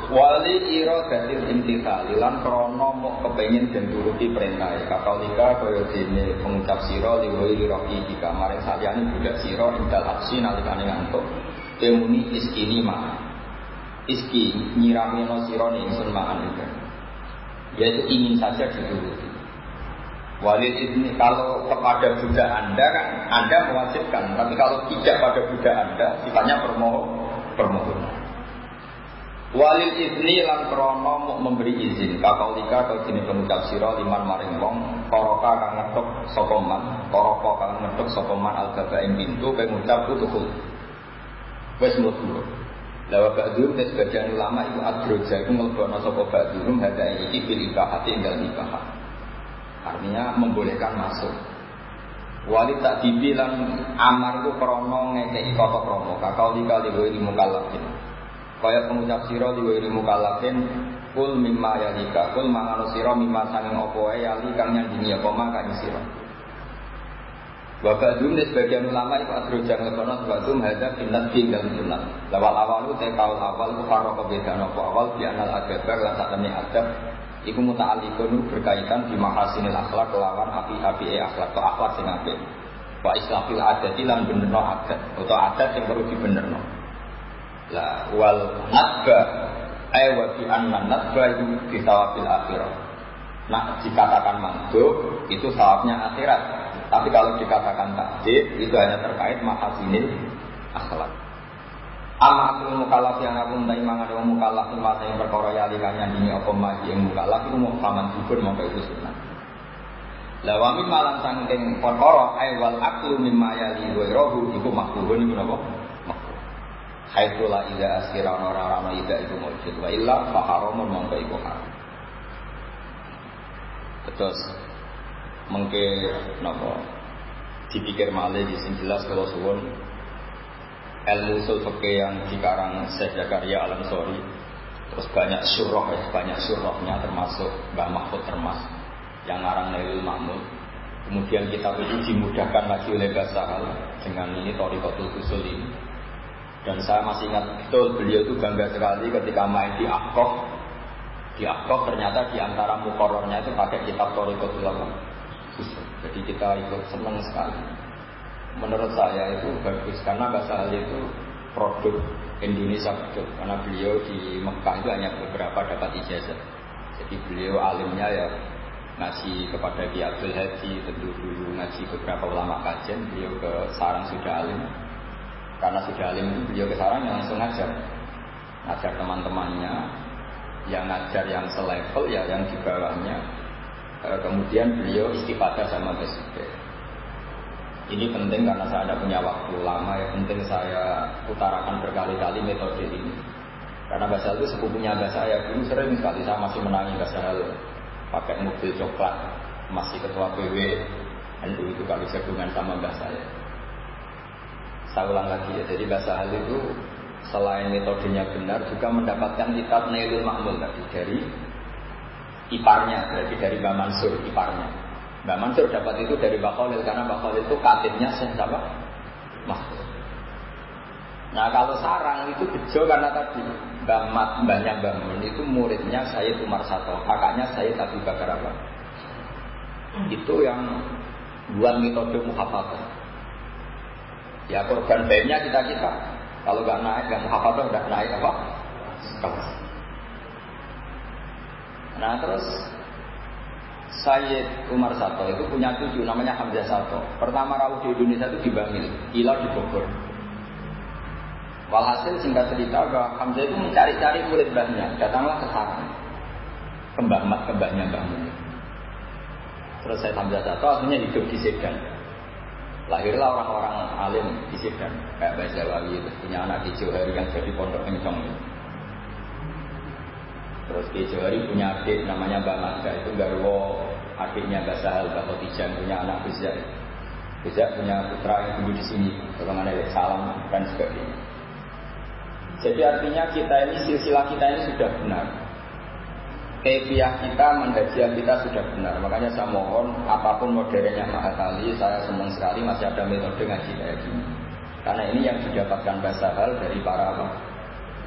Wali iradatil imtisal lan krono mau kepengen dan turuti perintah. Katolika kaya dene pengucap sira liwai roki di kamar saliyane budak sira indal aksi nalikane ngantuk. Temuni iskini ma. Iski nyiramino sira ingsun ma'an itu. Yaitu ingin saja dituruti. Walid ini kalau kepada budak Anda kan Anda mewajibkan, tapi kalau tidak pada budak Anda sifatnya permohon permohonan. Walil izni lan krono mau memberi izin lika kau jenis pengucap siro liman maring wong koroka kang ngetuk sokoman koroko kang ngetuk sokoman al ing pintu pengucap utuhul wes mlebu Lawa ba'dhum dan sebagian ulama itu adroja itu melbono sapa ba'dhum hada iki bil ikahati ing dalem ikahah. Artinya membolehkan masuk. Wali tak dibilang amar itu krono ngekei kota kromo kakau dikali gue ilmu kalafin. Kaya pengucap siro di gue ilmu kalafin kul mimma ya lika kul mangano siro mimma sanging opo ya li kang nyandini ya koma kang siro. Bapak Zum sebagian ulama itu adroja ngekono Batum hadza finat tinggal sunat. Lawal awal itu kaul awal itu faro kebedaan apa awal di anal adab lan sakmene adab iku muta'alliqun berkaitan di mahasinil akhlak kelawan api-api akhlak atau akhlak sing apik. Wa islahil adat lan benerno adat atau adat yang perlu dibenerno. Lah wal nadba ay wa fi anna itu di tawabil akhirat. Nah, dikatakan mandub itu sawabnya akhirat. Tapi kalau dikatakan takdir itu hanya terkait mahasinil akhlak. Ama aku mukallaf yang aku mentai mangan yang mukallaf yang masa yang perkara ya ini apa maji mukallaf itu mau paman subur mau itu sunnah. Lawami malam sangking perkara ay wal aklu mimma yali rohu iku makruhun iku napa? Makruh. Haitula ida askira orang-orang ida itu mujud wa illa fa haramun mongko haram. Terus mengke nopo dipikir malih di jelas kalau suwun ilmu usul yang dikarang Syekh Zakaria Al Ansori terus banyak surah ya banyak surahnya termasuk Mbah Mahfud Termas yang ngarang Nailul Mahmud kemudian kita itu dimudahkan lagi oleh Basahal dengan ini Torikotul Usul ini dan saya masih ingat betul beliau itu bangga sekali ketika main di Akoh di Akoh ternyata di antara mukorornya itu pakai kitab Torikotul jadi kita ikut senang sekali. Menurut saya itu bagus karena bahasa Ali itu produk Indonesia betul. Karena beliau di Mekah itu hanya beberapa dapat ijazah. Jadi beliau alimnya ya ngaji kepada Ki Abdul Hadi tentu dulu ngaji beberapa ulama kajian. Beliau ke sarang sudah alim karena sudah alim itu beliau ke yang langsung ngajar ngajar teman-temannya yang ngajar yang selevel ya yang di bawahnya Eh, kemudian beliau istifadah sama Presiden. Ini penting karena saya ada punya waktu lama ya penting saya utarakan berkali-kali metode ini. Karena Basal itu sepupunya Mbak saya dulu sering sekali saya masih menangi Basal pakai mobil coklat masih ketua PW NU itu kalau sehubungan sama Mbak saya. Saya ulang lagi ya, jadi Basal itu selain metodenya benar juga mendapatkan kitab Nailul Mahmul tadi dari iparnya, berarti dari Mbak Mansur iparnya. Mbak Mansur dapat itu dari Mbak Khalil karena Mbak Khalil itu katibnya siapa? Nah kalau sarang itu bejo karena tadi Mbak Mat, Mbaknya Mbak Mun itu muridnya saya Umar Sato, kakaknya saya Abu Bakar apa? Itu yang buat metode muhafadzah. Ya korban baiknya kita kita. Kalau nggak naik, nggak muhafadzah udah naik apa? Nah terus Sayyid Umar Sato itu punya tujuh namanya Hamzah Sato. Pertama rawuh di Indonesia itu di Bangil, Ilau di Bogor. Walhasil singkat cerita bahwa Hamzah itu mencari-cari murid mbahnya, datanglah ke sana. Kembah mat kembahnya Mbah Terus saya Hamzah Sato akhirnya hidup di Sedan. Lahirlah orang-orang alim di kayak Mbah Jawawi itu punya anak di Johari yang jadi pondok kencong. Terus Ki Johari punya adik namanya Mbak Mada itu Garwo adiknya Mbak Sahal Mbak Khotijah punya anak Bisa Bisa punya putra yang tumbuh di sini bagaimana ya salam dan sebagainya. Jadi artinya kita ini silsilah kita ini sudah benar Kefiah kita, manhajiyah kita sudah benar. Makanya saya mohon apa pun modernnya Pak kali Saya senang sekali masih ada metode ngaji kayak gini. Karena ini yang didapatkan bahasa hal dari para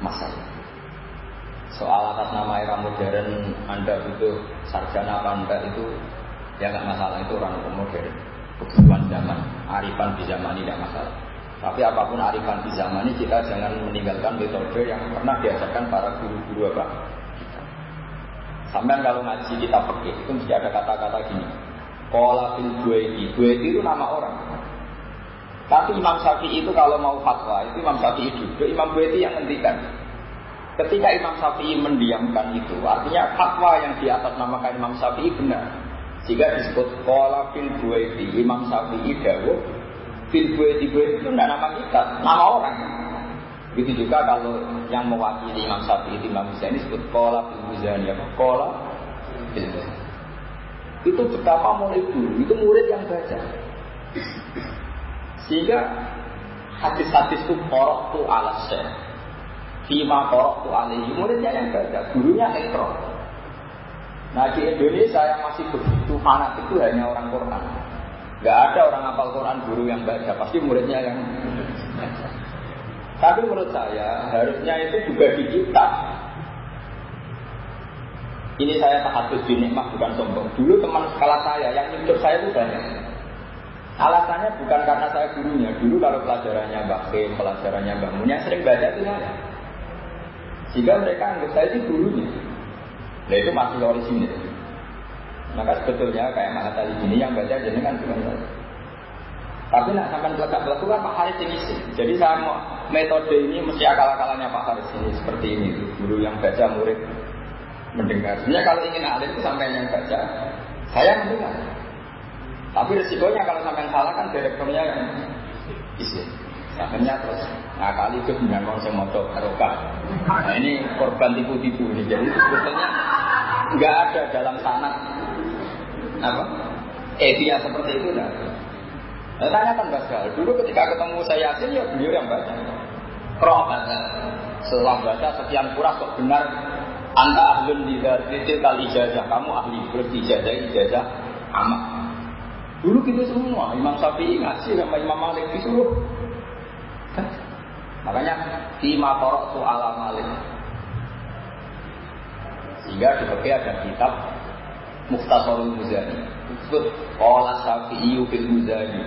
masa. Soal atas nama era modern Anda butuh sarjana apa enggak itu ya nggak masalah. Itu orang modern. Kebutuhan zaman arifan di zaman ini tidak masalah. Tapi apa pun arifan di zaman ini kita jangan meninggalkan metode yang pernah diajarkan para guru-guru apa sampai kalau ngaji kita pergi itu mesti ada kata-kata gini. Kola fil dueti Dueti itu nama orang. Tapi Imam Syafi'i itu kalau mau fatwa itu Imam Syafi'i duduk. Imam Dueti yang ngendikan. Ketika Imam Syafi'i mendiamkan itu, artinya fatwa yang di atas namakan Imam Syafi'i benar. Jika disebut kola fil buaiti, Imam Syafi'i dawuh fil buaiti buaiti itu tidak nama kita, nama orang. Begitu juga kalau yang mewakili Imam Syafi'i Imam Muzani disebut kola fil Muzani apa? Kola fil Itu betapa mulai dulu, itu murid yang baca. Sehingga hadis-hadis itu korok tu ala Fima korok tu alihi muridnya yang baca, gurunya ekro. Nah di Indonesia yang masih begitu fanatik itu hanya orang Quran. Gak ada orang apal Quran guru yang baca, pasti muridnya yang Tapi menurut saya harusnya itu juga di kita. Ini saya tak habis di nikmat bukan sombong. Dulu teman sekolah saya yang hidup saya itu banyak. Alasannya bukan karena saya gurunya. Dulu kalau pelajarannya Mbak pelajarannya Mbak sering baca itu saya. Sehingga mereka anggap saya itu gurunya. Nah itu masih orisinil. Maka sebetulnya kayak Mahatali ini yang baca jenengan cuma saya. Tapi nak sampai pelekat-pelekat kan Pak Haris sih. Jadi saya mau metode ini mesti akal-akalannya Pak Haris ini seperti ini. Guru yang baca, murid mendengar. Sebenarnya kalau ingin alim itu sampai yang baca, saya mendengar. Tapi resikonya kalau sampai salah kan direkturnya yang isi. Akhirnya terus nah kali itu dengan konsep motor barokah. Nah ini korban tipu-tipu ini. Jadi sebetulnya nggak ada dalam sanat apa etia seperti itu nah. Nah, tanyakan Basal, dulu ketika ketemu saya Yasin ya beliau yang baca. Baca. Setelah baca sekian kurang kok benar anda ahlun di titik kali ijazah kamu ahli terus ijazah amat. Dulu gitu semua Imam Syafi'i ngaji sama Imam Malik disuruh. Kan? Makanya lima korok tu ala Malik. Sehingga di ada kitab Mukhtasarul Muzani. Disebut Qala Syafi'i fil Muzani.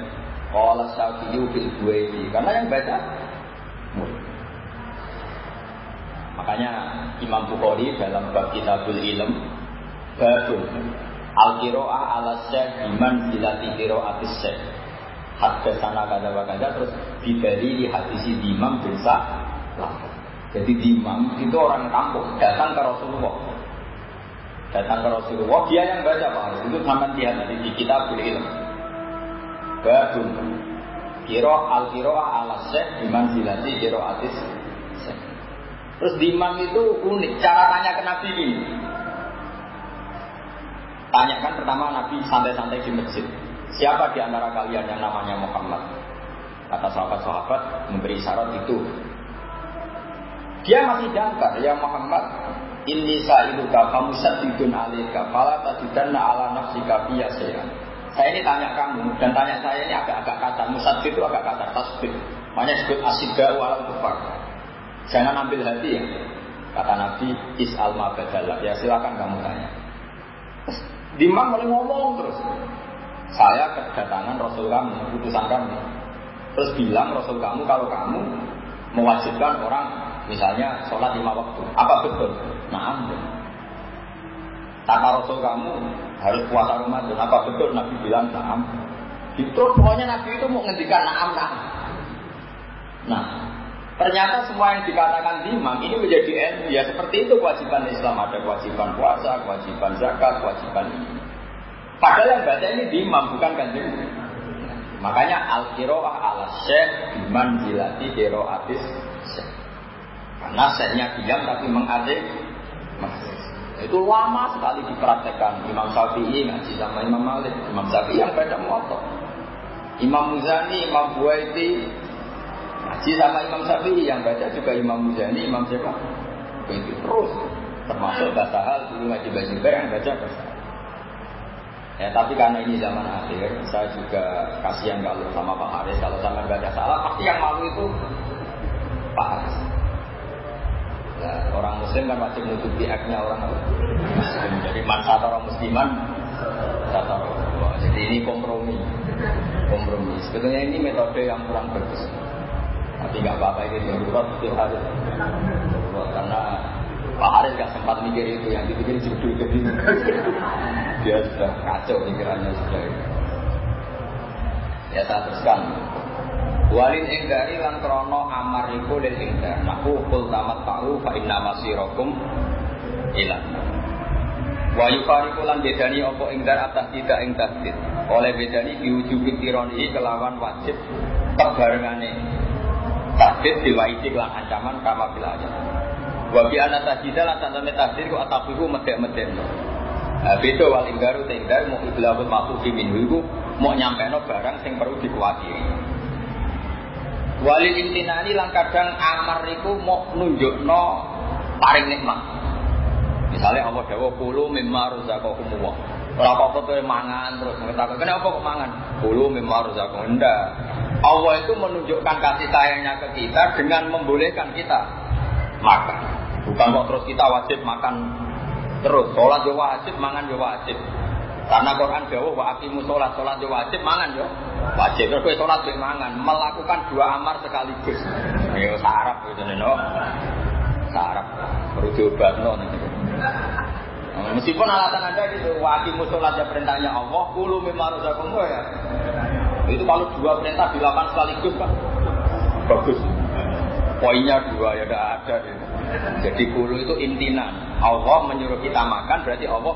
Qala Syafi'i fil Buaini. Karena yang baca Makanya Imam Bukhari dalam bab Kitabul Ilm babun al kiroah ala syekh biman dilati kiroatis syekh. Hadda sana kada kada terus diberi di hadisi imam bisa jadi imam itu orang kampung datang ke Rasulullah. Datang ke Rasulullah dia yang baca Pak. Itu sama dia nanti di kitab ilm. Babun kiro al kiro ala syekh biman dilati kiro atis terus di imam itu unik. Cara tanya ke Nabi ini. Tanyakan pertama Nabi santai-santai di masjid. Siapa di antara kalian yang namanya Muhammad? Kata sahabat-sahabat memberi syarat itu. Dia masih jangkar ya Muhammad Inni sa'iluka kamu sadidun alika Fala tajidanna ala nafsika biyasayan Saya ini tanya kamu Dan tanya saya ini agak-agak kata Musad itu agak kata tasbih. Makanya disebut asida walau kufar Jangan ambil hati ya Kata Nabi Is'al ma badalak Ya silakan kamu tanya Dimang mulai ngomong terus Saya kedatangan Rasul kamu Utusan kamu Terus bilang Rasul kamu kalau kamu Mewajibkan orang Misalnya sholat lima waktu. Apa betul? Nah, Kata Rasul kamu harus puasa Ramadan. Apa betul Nabi bilang naam? Itu pokoknya Nabi itu mau ngendikan naam. Nah, ternyata semua yang dikatakan imam ini menjadi ilmu. Ya seperti itu kewajiban Islam. Ada kewajiban puasa, kewajiban zakat, kewajiban ini. Padahal yang baca ini di imam bukan kanjeng. Makanya al kiroah ala syekh biman jilati kiroatis karena setnya diam tapi mengadik itu lama sekali dipraktekkan Imam Syafi'i ngaji sama Imam Malik Imam Syafi'i yang baca motor Imam Muzani, Imam Buaiti ngaji sama Imam Syafi'i yang baca juga Imam Muzani, Imam siapa? Itu terus termasuk bahasa hal dulu ngaji baju yang baca bahasa Ya, tapi karena ini zaman akhir, saya juga kasihan kalau sama Pak Haris, kalau sama baca salah, pasti yang malu itu Pak Haris. Nah, orang muslim kan wajib menutupi aknya orang muslim. Jadi masa orang musliman. Jadi ini kompromi. Kompromi. Sebetulnya ini metode yang kurang bagus. Tapi nggak apa-apa ini darurat itu harus karena Pak Haris gak sempat mikir itu, yang dipikir judul [laughs] jadi dia sudah kacau pikirannya sudah. Ya saya teruskan. Walin ingkari lan krono amar iku lil ingkar. Nahu kul tamat ta'u fa inna masirakum ilan. Wa yufariku lan bedani apa ingkar atas tidak ing. Oleh bedani diujubi tironi kelawan wajib perbarengane tasdid diwaisi kelan ancaman kama bila aja. Wa bi ana tasdid lan tasdid ku atafiku medek-medek. Beda wal ingkaru ingkar mau iblahul mafufi minhu iku mau nyampeno barang sing perlu dikuatiri. Walil intinani lang kadang amar iku mau nunjukno paring nikmat. Misalnya Allah dawa kulu mimma razaqakumullah. Ora apa tuh mangan terus takut kenapa kok mangan? Bulu memang harus aku enggak. Allah itu menunjukkan kasih sayangnya ke kita dengan membolehkan kita makan. Bukan kok terus kita wajib makan terus. Sholat juga wajib, mangan juga wajib. Karena Quran jauh wa aqimu sholat, sholat juga wajib, mangan yo. Wajib terus sholat juga mangan, melakukan dua amar sekaligus. Ayo sarap gitu no. Sarap. Perlu diobatno nanti. Nah, meskipun alasan Anda gitu, wati musolat ya perintahnya Allah, kulu memang ya. Itu kalau dua perintah dilakukan sekaligus kan bagus. Poinnya dua ya tidak ada. Jadi kulu itu intinan. Allah menyuruh kita makan berarti Allah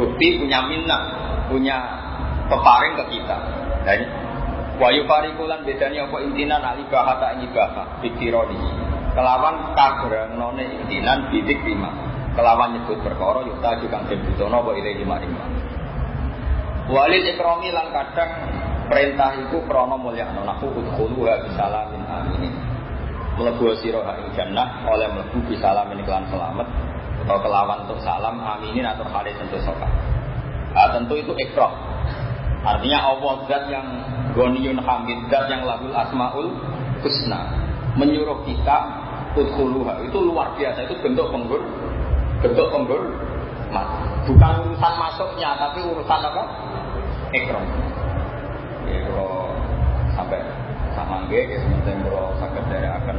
bukti punya minat, punya peparing ke kita. Dan wa yufarikulan bedanya apa intinan alibah tak ibah fikironi. Kelawan none intinan bidik lima kelawan nyebut perkara yukta juga den butono wa ilahi maring Walil ikromi lan kadang perintah iku krana mulyakno naku udkhuluha bisalamin aminin. Mlebu sira ing jannah oleh mlebu bisalamin kelan selamat atau kelawan untuk salam aminin atau hadis tentu sokat. Nah, tentu itu ikram. Artinya Allah zat yang goniyun hamid, zat yang lahul asmaul husna. Menyuruh kita udkhuluha. Itu luar biasa, itu bentuk penggur bentuk mat Bukan urusan masuknya, tapi urusan apa? Ekrom. Ya, kalau sampai nge, ya sementing kalau sakit dari akan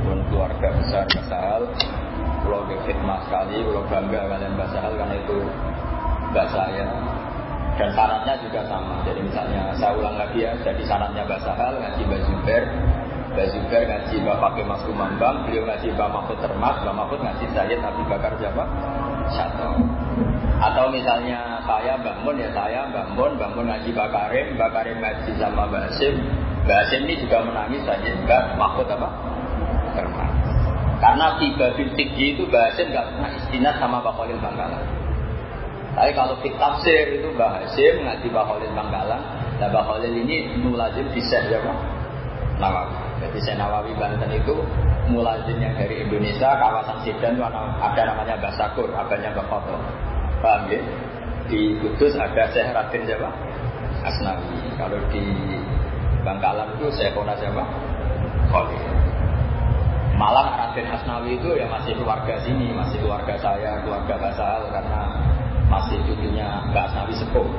pun keluarga besar Basahal, kalau di fitnah sekali, kalau bangga kalian Basahal karena itu mbak saya. Dan syaratnya juga sama. Jadi misalnya saya ulang lagi ya, jadi syaratnya Basahal ngaji Mbak Zuber, Mbak Zubair ngaji Bapak Mas Kumambang, beliau ngaji Mbak Mahfud Termas, Mbak Mahfud ngaji Sayyid Abu Bakar siapa? Satu. Atau misalnya saya Mbak Mun ya saya Mbak Mun, Mbak Mun ngaji Mbak Karim, Mbak Karim ngaji sama Mbak Hasim. Mbak Hasim ini juga menangis saja Mbak Mahfud apa? Termas. Karena tiba bin itu Mbak Hasim nggak pernah istinat sama Mbak Khalil Bangkalan. Tapi kalau fit tafsir itu Mbak Hasim ngaji Mbak Khalil Bangkalan, dan Mbak Khalil ini mulazim bisa Pak? Nawawi. Jadi saya Nawawi Banten itu mulazim yang dari Indonesia, kawasan Sidan ada namanya Basakur, abahnya Mbak Koto. Paham ya? Di Kudus ada Syekh Raden siapa? Asnawi. Kalau di Bangkalan itu Syekh Kona siapa? Khalil. Malah Raden Asnawi itu ya masih keluarga sini, masih keluarga saya, keluarga Basal karena masih cucunya Mbak Asnawi sepuh.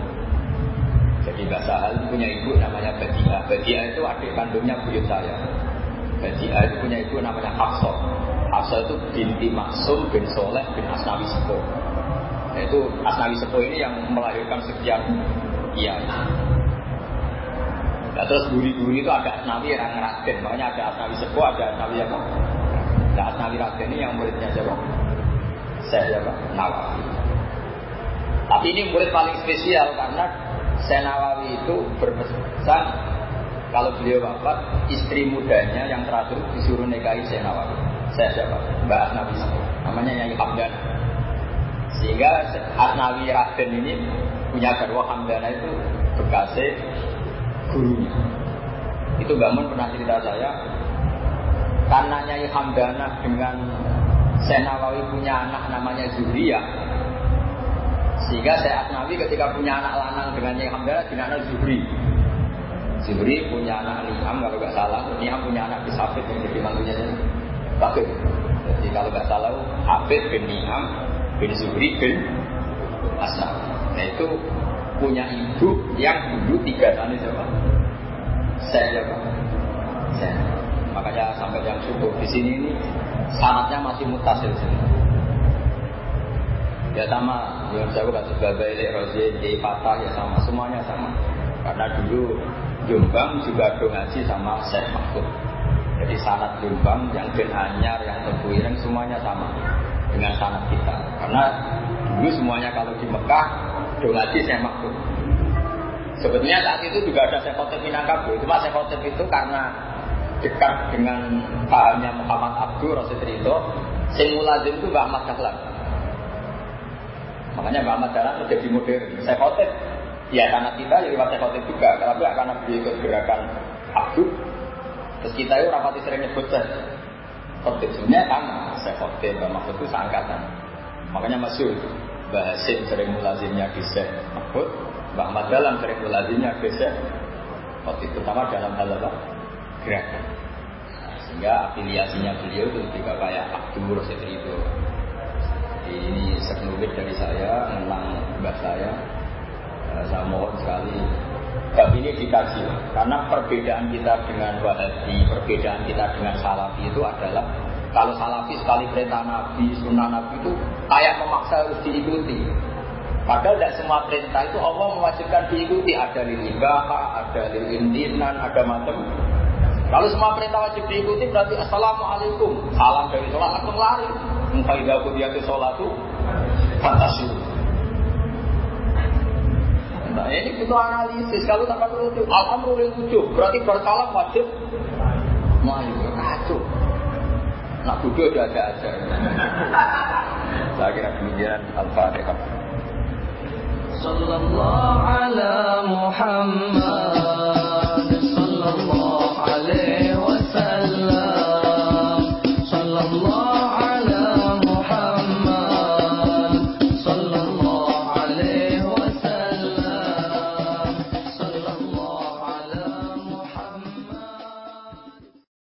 Jadi Mbak Sahal punya ibu namanya Badia. Badia itu adik kandungnya buyut saya. Badia itu punya ibu namanya Hafsah. Hafsah itu binti Maksum bin Soleh bin Asnawi Sepo. Itu Asnawi Sepo ini yang melahirkan sekian iya. Nah, terus guri-guri itu ada Asnawi yang Raden. Makanya ada Asnawi Sepo, ada Asnawi apa? Nah, Asnawi Raden ini yang muridnya siapa? Saya siapa? Nawawi. Tapi ini murid paling spesial karena saya Nawawi itu berpesan kalau beliau wafat, istri mudanya yang terakhir disuruh nikahi saya Nawawi. Saya siapa? Mbak Asnawi Namanya Nyai Hamdan. Sehingga Asnawi Raden ini punya garwa Hamdana itu bekasih gurunya. Itu Mbak pernah cerita saya, karena Nyai Hamdana dengan saya Nawawi punya anak namanya Zuriyah, sehingga saya Asnawi ketika punya anak lanang dengan Nyai Hamdala dinamakan Zuhri. Zuhri punya anak Niam kalau nggak salah, Niam punya anak Bisafid yang jadi mantunya Bakir. Jadi kalau nggak salah Hafid bin Niam bin Zuhri bin Asnawi. Nah itu punya ibu yang dulu tiga tahun siapa? Saya siapa? Saya. Makanya sampai yang cukup di sini ini sanatnya masih mutasil sini. Ya sama, Yuan Sewu kasus Babaili, Rozi, di Patah ya sama, semuanya sama. Karena dulu Jombang juga do ngaji sama Syekh Mahfud. Jadi sanat Jombang yang Ben Anyar, yang Tebu Ireng semuanya sama dengan sanat kita. Karena dulu semuanya kalau di Mekah do ngaji Syekh Mahfud. Sebetulnya saat itu juga ada Syekh Khotib Minangkabau. Cuma Syekh Khotib itu karena dekat dengan pahamnya Muhammad Abdul Rasul Ridho, sing mulazim itu Mbak Ahmad Dahlan. Makanya Muhammad Dahlan menjadi modern. Saya khotib. Ya karena kita ya lewat khotib juga. Tapi karena beliau ikut gerakan abdul. Terus kita itu rapati sering nyebut saya. Khotib sebenarnya sama. Saya khotib, Mbak Mahfud itu seangkatan. Makanya masuk. Bahasin sering mulazimnya desain Mahfud Mbak Ahmad Dalam sering mulazimnya desain Waktu itu pertama dalam hal apa? Gerakan nah, Sehingga afiliasinya beliau itu juga kayak Abdur seperti itu ini sekelumit dari saya tentang mbak saya saya mohon sekali. Bab ini dikaji karena perbedaan kita dengan wahabi perbedaan kita dengan salafi itu adalah kalau salafi sekali perintah nabi sunnah nabi itu kayak memaksa harus diikuti. Padahal tidak semua perintah itu Allah mewajibkan diikuti. Ada lil ada lil indinan ada macam. Kalau semua perintah wajib diikuti berarti assalamualaikum. Salam dari sholat langsung lari. Faidah kudiyati sholatu Fantasi Nah ini butuh analisis. Kalau tanpa itu Alhamdulillah wujud Berarti bersalam wajib. Wah itu kacau. Nak bodoh udah ada aja. [laughs] Saya kira demikian Al-Fatihah. Sallallahu ala Muhammad